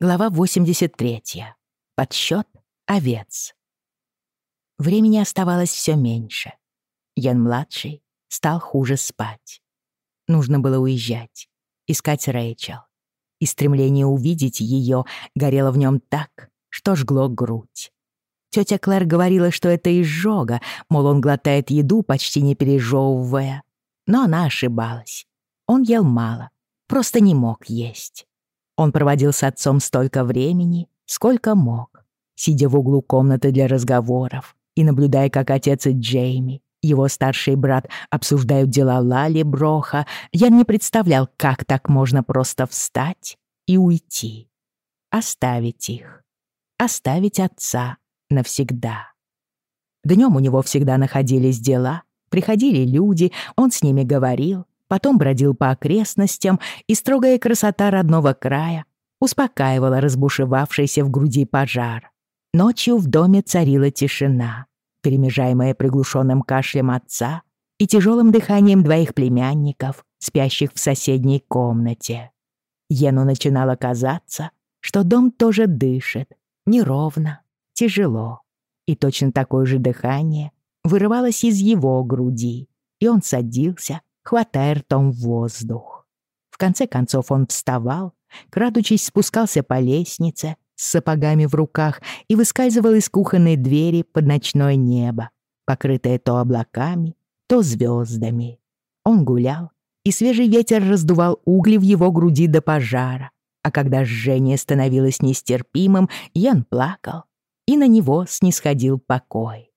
Глава 83. Подсчёт овец. Времени оставалось всё меньше. Ян-младший стал хуже спать. Нужно было уезжать, искать Рэйчел. И стремление увидеть её горело в нём так, что жгло грудь. Тётя Клэр говорила, что это изжога, мол, он глотает еду, почти не пережёвывая. Но она ошибалась. Он ел мало, просто не мог есть. Он проводил с отцом столько времени, сколько мог, сидя в углу комнаты для разговоров и наблюдая, как отец и Джейми, его старший брат, обсуждают дела Лали Броха, я не представлял, как так можно просто встать и уйти. Оставить их. Оставить отца навсегда. Днем у него всегда находились дела, приходили люди, он с ними говорил, потом бродил по окрестностям, и строгая красота родного края успокаивала разбушевавшийся в груди пожар. Ночью в доме царила тишина, перемежаемая приглушенным кашлем отца и тяжелым дыханием двоих племянников, спящих в соседней комнате. Ену начинало казаться, что дом тоже дышит, неровно, тяжело, и точно такое же дыхание вырывалось из его груди, и он садился, хватая ртом воздух. В конце концов он вставал, крадучись спускался по лестнице с сапогами в руках и выскальзывал из кухонной двери под ночное небо, покрытое то облаками, то звездами. Он гулял, и свежий ветер раздувал угли в его груди до пожара, а когда жжение становилось нестерпимым, Ян плакал, и на него снисходил покой.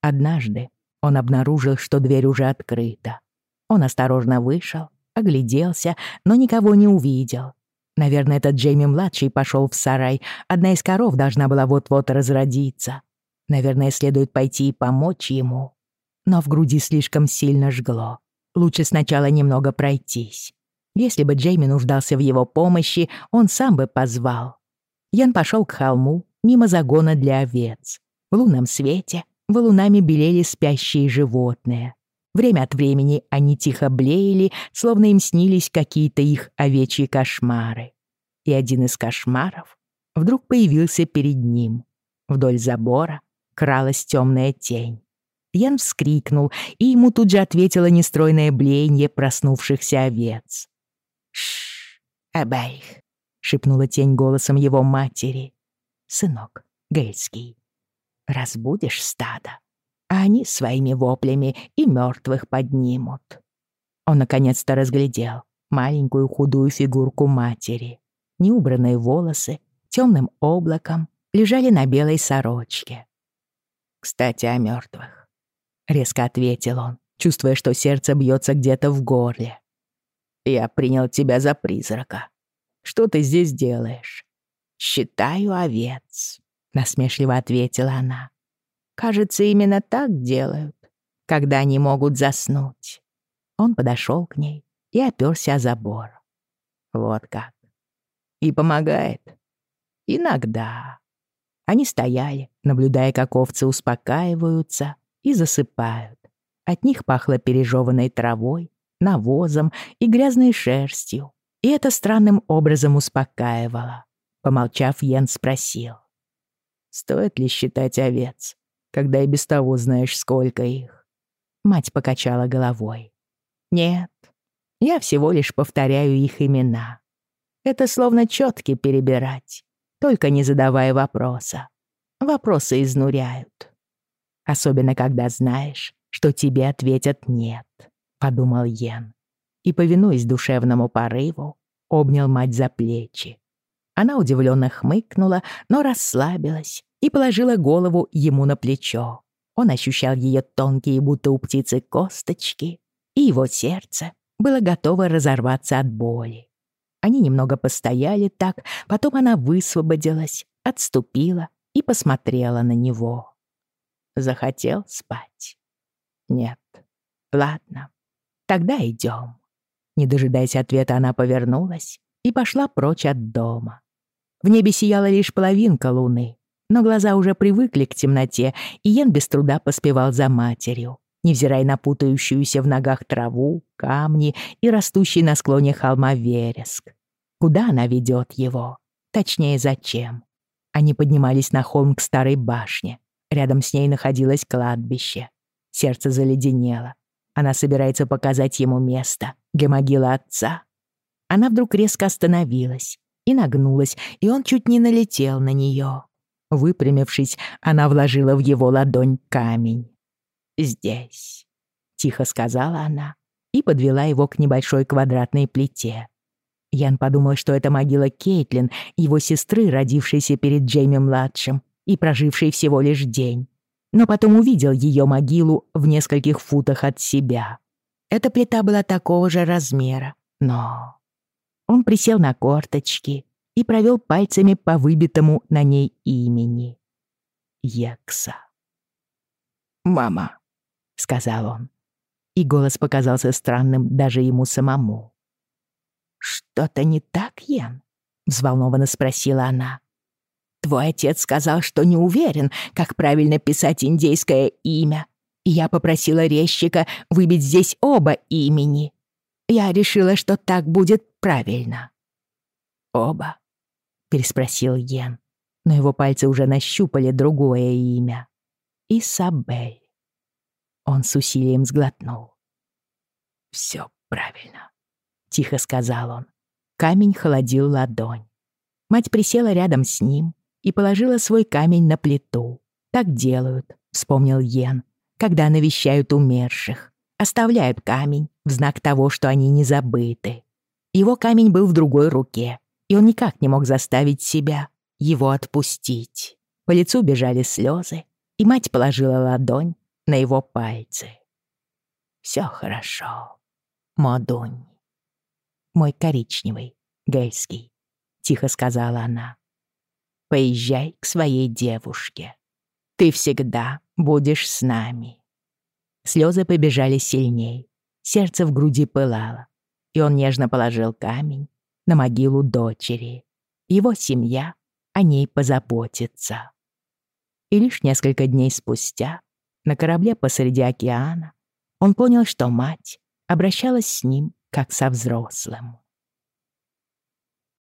Однажды он обнаружил, что дверь уже открыта. Он осторожно вышел, огляделся, но никого не увидел. Наверное, этот Джейми-младший пошел в сарай. Одна из коров должна была вот-вот разродиться. Наверное, следует пойти и помочь ему. Но в груди слишком сильно жгло. Лучше сначала немного пройтись. Если бы Джейми нуждался в его помощи, он сам бы позвал. Ян пошел к холму, мимо загона для овец. В лунном свете валунами белели спящие животные. Время от времени они тихо блеяли, словно им снились какие-то их овечьи кошмары. И один из кошмаров вдруг появился перед ним. Вдоль забора кралась темная тень. Ян вскрикнул, и ему тут же ответило нестройное блеяние проснувшихся овец. «Шш, Эбейх», — шепнула тень голосом его матери. «Сынок, Гельский, разбудишь стадо?» А они своими воплями и мертвых поднимут. Он наконец-то разглядел маленькую худую фигурку матери. Неубранные волосы темным облаком лежали на белой сорочке. «Кстати, о мертвых», — резко ответил он, чувствуя, что сердце бьется где-то в горле. «Я принял тебя за призрака. Что ты здесь делаешь?» «Считаю овец», — насмешливо ответила она. Кажется, именно так делают, когда они могут заснуть. Он подошел к ней и оперся о забор. Вот как. И помогает. Иногда. Они стояли, наблюдая, как овцы успокаиваются и засыпают. От них пахло пережеванной травой, навозом и грязной шерстью. И это странным образом успокаивало. Помолчав, Йен спросил. «Стоит ли считать овец когда и без того знаешь, сколько их. Мать покачала головой. Нет, я всего лишь повторяю их имена. Это словно четки перебирать, только не задавая вопроса. Вопросы изнуряют. Особенно, когда знаешь, что тебе ответят «нет», — подумал Йен. И, повинуясь душевному порыву, обнял мать за плечи. Она удивленно хмыкнула, но расслабилась и положила голову ему на плечо. Он ощущал ее тонкие, будто у птицы, косточки, и его сердце было готово разорваться от боли. Они немного постояли так, потом она высвободилась, отступила и посмотрела на него. Захотел спать? Нет. Ладно, тогда идем. Не дожидаясь ответа, она повернулась и пошла прочь от дома. В небе сияла лишь половинка луны, но глаза уже привыкли к темноте, и Йен без труда поспевал за матерью, невзирая на путающуюся в ногах траву, камни и растущий на склоне холма вереск. Куда она ведет его? Точнее, зачем. Они поднимались на холм к старой башне. Рядом с ней находилось кладбище. Сердце заледенело. Она собирается показать ему место, где могила отца. Она вдруг резко остановилась и нагнулась, и он чуть не налетел на нее. Выпрямившись, она вложила в его ладонь камень. «Здесь», — тихо сказала она и подвела его к небольшой квадратной плите. Ян подумал, что это могила Кейтлин, его сестры, родившейся перед Джейми-младшим и прожившей всего лишь день. Но потом увидел ее могилу в нескольких футах от себя. Эта плита была такого же размера, но... Он присел на корточки и провел пальцами по выбитому на ней имени. Екса. «Мама», — сказал он, и голос показался странным даже ему самому. «Что-то не так, Йен?» — взволнованно спросила она. «Твой отец сказал, что не уверен, как правильно писать индейское имя, и я попросила резчика выбить здесь оба имени. Я решила, что так будет правильно». «Оба?» — переспросил Йен, но его пальцы уже нащупали другое имя. Исабель. Он с усилием сглотнул. «Все правильно», тихо сказал он. Камень холодил ладонь. Мать присела рядом с ним и положила свой камень на плиту. Так делают, вспомнил Йен, когда навещают умерших. Оставляют камень в знак того, что они не забыты. Его камень был в другой руке, и он никак не мог заставить себя его отпустить. По лицу бежали слезы, и мать положила ладонь на его пальцы. «Все хорошо, Модунь» мой коричневый, гельский», — тихо сказала она. «Поезжай к своей девушке. Ты всегда будешь с нами». Слезы побежали сильней, сердце в груди пылало, и он нежно положил камень на могилу дочери. Его семья о ней позаботится. И лишь несколько дней спустя, на корабле посреди океана, он понял, что мать обращалась с ним как со взрослым.